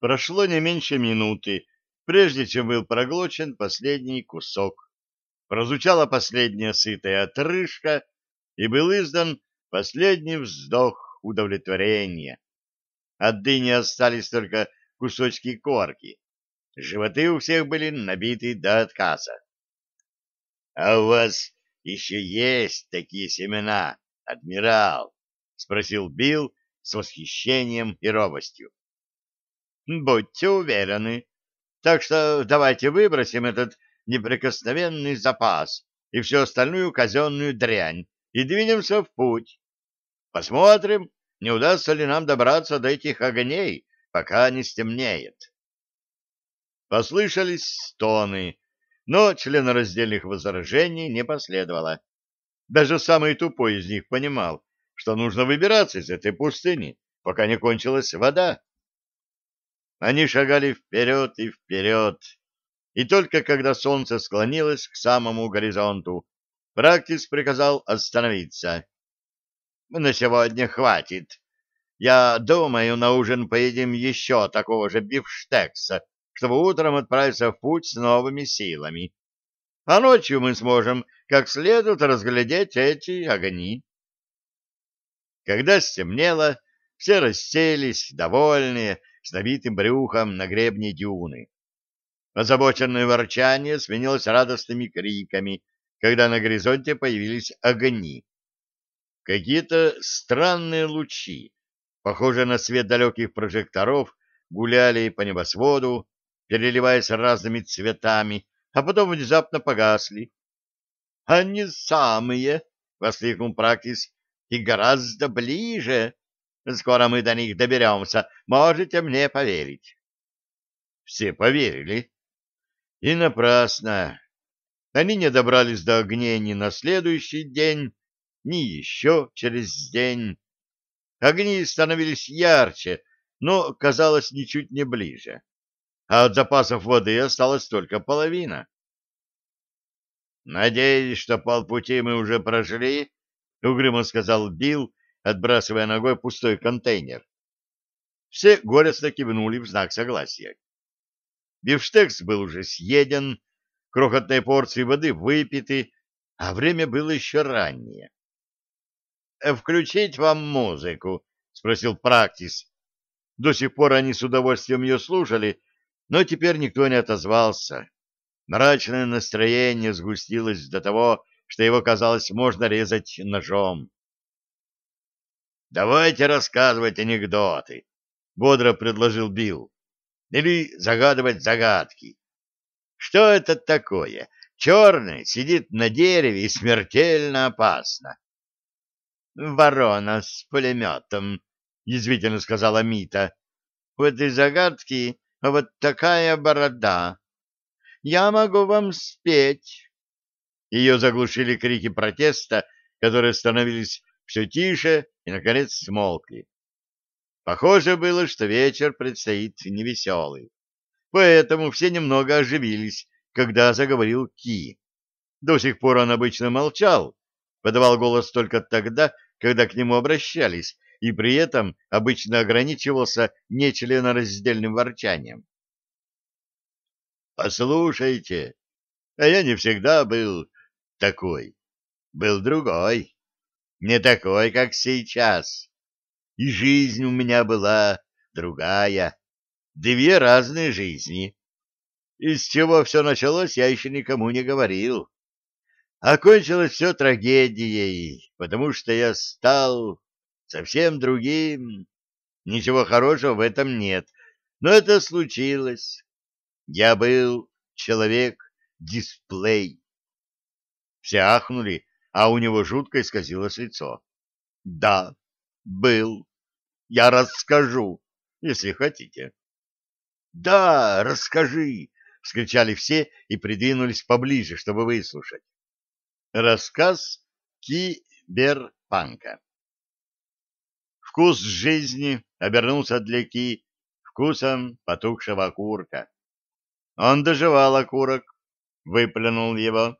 Прошло не меньше минуты, прежде чем был проглочен последний кусок. Прозвучала последняя сытая отрыжка, и был издан последний вздох удовлетворения. От дыни остались только кусочки корки. Животы у всех были набиты до отказа. — А у вас еще есть такие семена, адмирал? — спросил Билл с восхищением и робостью. — Будьте уверены. Так что давайте выбросим этот неприкосновенный запас и всю остальную казенную дрянь и двинемся в путь. Посмотрим, не удастся ли нам добраться до этих огней, пока не стемнеет. Послышались стоны, но членораздельных возражений не последовало. Даже самый тупой из них понимал, что нужно выбираться из этой пустыни, пока не кончилась вода. Они шагали вперед и вперед, и только когда солнце склонилось к самому горизонту, Практис приказал остановиться. «На сегодня хватит. Я думаю, на ужин поедим еще такого же бифштекса, чтобы утром отправиться в путь с новыми силами. А ночью мы сможем как следует разглядеть эти огни». Когда стемнело, все расселись, довольные, с набитым брюхом на гребне дюны. Озабоченное ворчание сменилось радостными криками, когда на горизонте появились огни. Какие-то странные лучи, похожие на свет далеких прожекторов, гуляли по небосводу, переливаясь разными цветами, а потом внезапно погасли. — Они самые! — воскликнул Практис. — И гораздо ближе! Скоро мы до них доберемся, можете мне поверить. Все поверили. И напрасно. Они не добрались до огней ни на следующий день, ни еще через день. Огни становились ярче, но казалось ничуть не ближе. А от запасов воды осталась только половина. «Надеюсь, что полпути мы уже прошли», — угрюмо сказал Билл, отбрасывая ногой пустой контейнер. Все горестно кивнули в знак согласия. Бифштекс был уже съеден, крохотные порции воды выпиты, а время было еще раннее. «Э, «Включить вам музыку?» — спросил Практис. До сих пор они с удовольствием ее слушали, но теперь никто не отозвался. Мрачное настроение сгустилось до того, что его, казалось, можно резать ножом. «Давайте рассказывать анекдоты», — бодро предложил Билл. «Или загадывать загадки. Что это такое? Черный сидит на дереве и смертельно опасно. Ворона с пулеметом, — язвительно сказала Мита. У этой загадки вот такая борода. Я могу вам спеть. Ее заглушили крики протеста, которые становились все тише и, наконец, смолкли. Похоже было, что вечер предстоит невеселый. Поэтому все немного оживились, когда заговорил Ки. До сих пор он обычно молчал, подавал голос только тогда, когда к нему обращались, и при этом обычно ограничивался нечленораздельным ворчанием. «Послушайте, а я не всегда был такой, был другой, не такой, как сейчас, и жизнь у меня была другая» две разные жизни. Из чего все началось, я еще никому не говорил. Окончилось все трагедией, потому что я стал совсем другим. Ничего хорошего в этом нет, но это случилось. Я был человек-дисплей. Все ахнули, а у него жутко исказилось лицо. Да, был. Я расскажу, если хотите. Да, расскажи, вскричали все и придвинулись поближе, чтобы выслушать. Рассказ Киберпанка. Вкус жизни обернулся для Ки вкусом потухшего окурка. Он доживал окурок, выплюнул его,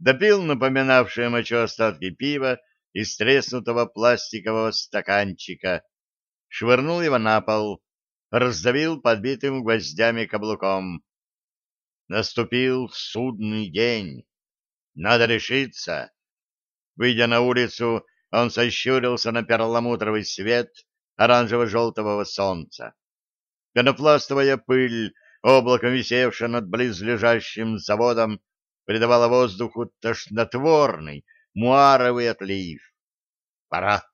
допил напоминавшее мочу остатки пива из треснутого пластикового стаканчика, швырнул его на пол, раздавил подбитым гвоздями каблуком. Наступил судный день. Надо решиться. Выйдя на улицу, он сощурился на перламутровый свет оранжево-желтого солнца. Пенопластовая пыль, облаком висевшая над близлежащим заводом, придавала воздуху тошнотворный, муаровый отлив. Пора.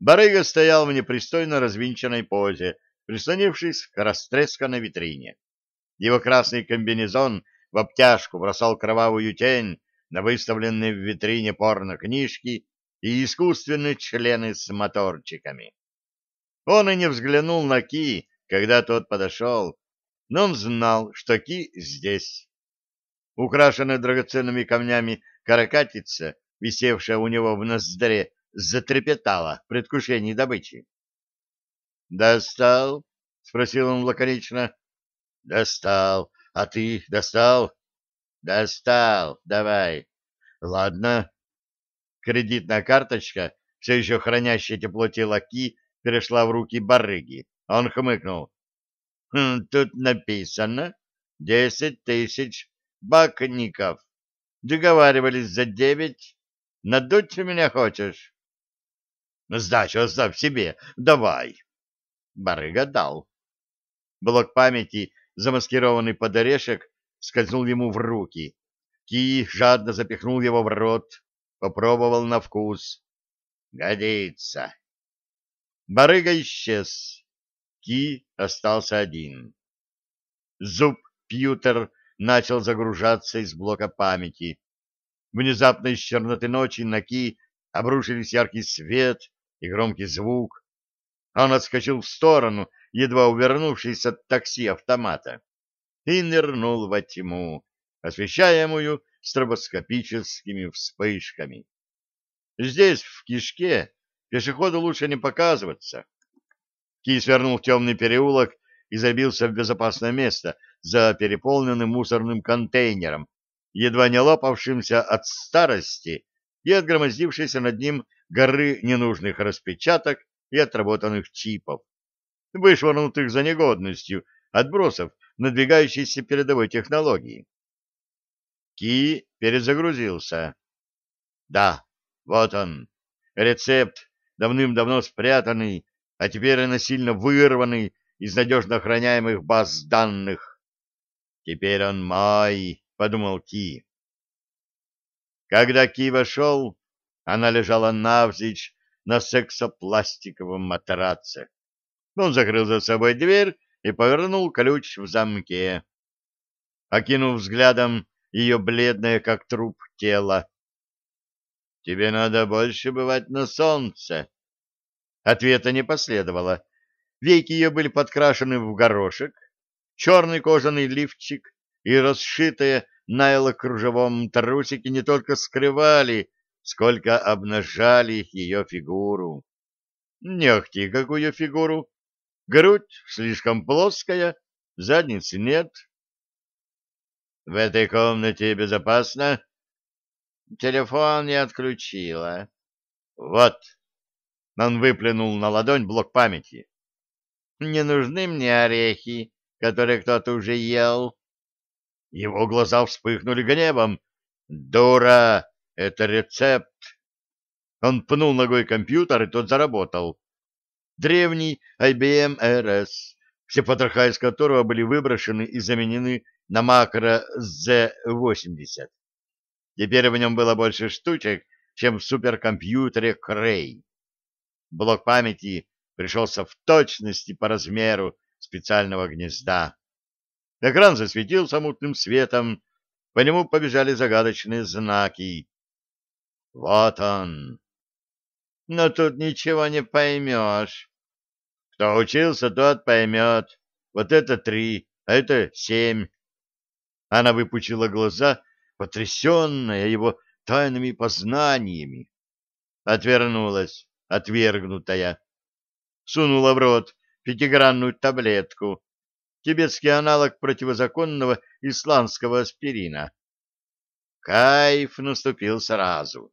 Барыга стоял в непристойно развинченной позе, прислонившись к растресканной витрине. Его красный комбинезон в обтяжку бросал кровавую тень на выставленные в витрине порно-книжки и искусственные члены с моторчиками. Он и не взглянул на Ки, когда тот подошел, но он знал, что Ки здесь. Украшенная драгоценными камнями каракатица, висевшая у него в ноздре, затрепетала в предвкушении добычи. «Достал?» — спросил он лаконично. «Достал. А ты достал?» «Достал. Давай». «Ладно». Кредитная карточка, все еще хранящая тепло тела Ки, перешла в руки барыги. Он хмыкнул. «Хм, «Тут написано десять тысяч бакников. Договаривались за девять. Надуть меня хочешь?» «Сдачу оставь себе. Давай». Барыга дал. Блок памяти, замаскированный под орешек, скользнул ему в руки. Ки жадно запихнул его в рот, попробовал на вкус. «Годится». Барыга исчез. Ки остался один. Зуб Пьютер начал загружаться из блока памяти. Внезапно из черноты ночи на Ки обрушились яркий свет и громкий звук. Он отскочил в сторону, едва увернувшись от такси-автомата, и нырнул во тьму, освещаемую стробоскопическими вспышками. Здесь, в кишке, пешеходу лучше не показываться. Ки свернул в темный переулок и забился в безопасное место за переполненным мусорным контейнером, едва не лопавшимся от старости и отгромоздившейся над ним горы ненужных распечаток и отработанных чипов, вышвырнутых за негодностью отбросов надвигающейся передовой технологии. Ки перезагрузился. Да, вот он, рецепт, давным-давно спрятанный, а теперь насильно вырванный из надежно охраняемых баз данных. Теперь он мой, — подумал Ки. Когда Ки вошел, она лежала навзничь на сексопластиковом матраце. Он закрыл за собой дверь и повернул ключ в замке. Окинув взглядом ее бледное, как труп, тело. — Тебе надо больше бывать на солнце. Ответа не последовало. Веки ее были подкрашены в горошек, черный кожаный лифчик и расшитые найло-кружевом трусики не только скрывали, сколько обнажали ее фигуру. Не ахти какую фигуру. Грудь слишком плоская, задницы нет. В этой комнате безопасно? Телефон не отключила. Вот. Он выплюнул на ладонь блок памяти. Не нужны мне орехи, которые кто-то уже ел. Его глаза вспыхнули гневом. Дура, это рецепт. Он пнул ногой компьютер, и тот заработал. Древний IBM RS, все потроха из которого были выброшены и заменены на макро Z80. Теперь в нем было больше штучек, чем в суперкомпьютере Cray. Блок памяти пришелся в точности по размеру специального гнезда. Экран засветился мутным светом, по нему побежали загадочные знаки. Вот он. Но тут ничего не поймешь. Кто учился, тот поймет. Вот это три, а это семь. Она выпучила глаза, потрясенная его тайными познаниями. Отвернулась, отвергнутая. Сунула в рот пятигранную таблетку, тибетский аналог противозаконного исландского аспирина. Кайф наступил сразу.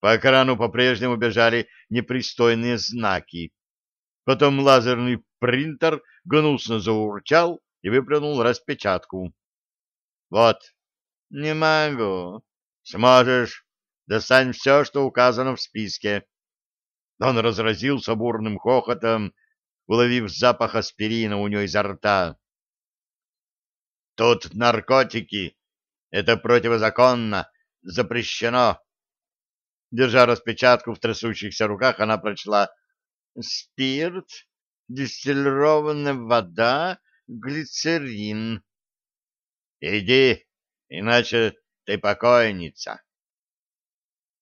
По экрану по-прежнему бежали непристойные знаки. Потом лазерный принтер гнусно заурчал и выплюнул распечатку. Вот. Не могу. Сможешь. Достань все, что указано в списке. Он разразился бурным хохотом, уловив запах аспирина у него изо рта. Тут наркотики. Это противозаконно. Запрещено. Держа распечатку в трясущихся руках, она прочла «Спирт, дистиллированная вода, глицерин». «Иди, иначе ты покойница».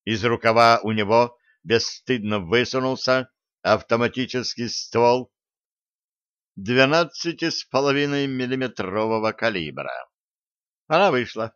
Из рукава у него бесстыдно высунулся автоматический ствол двенадцати с половиной миллиметрового калибра. Она вышла.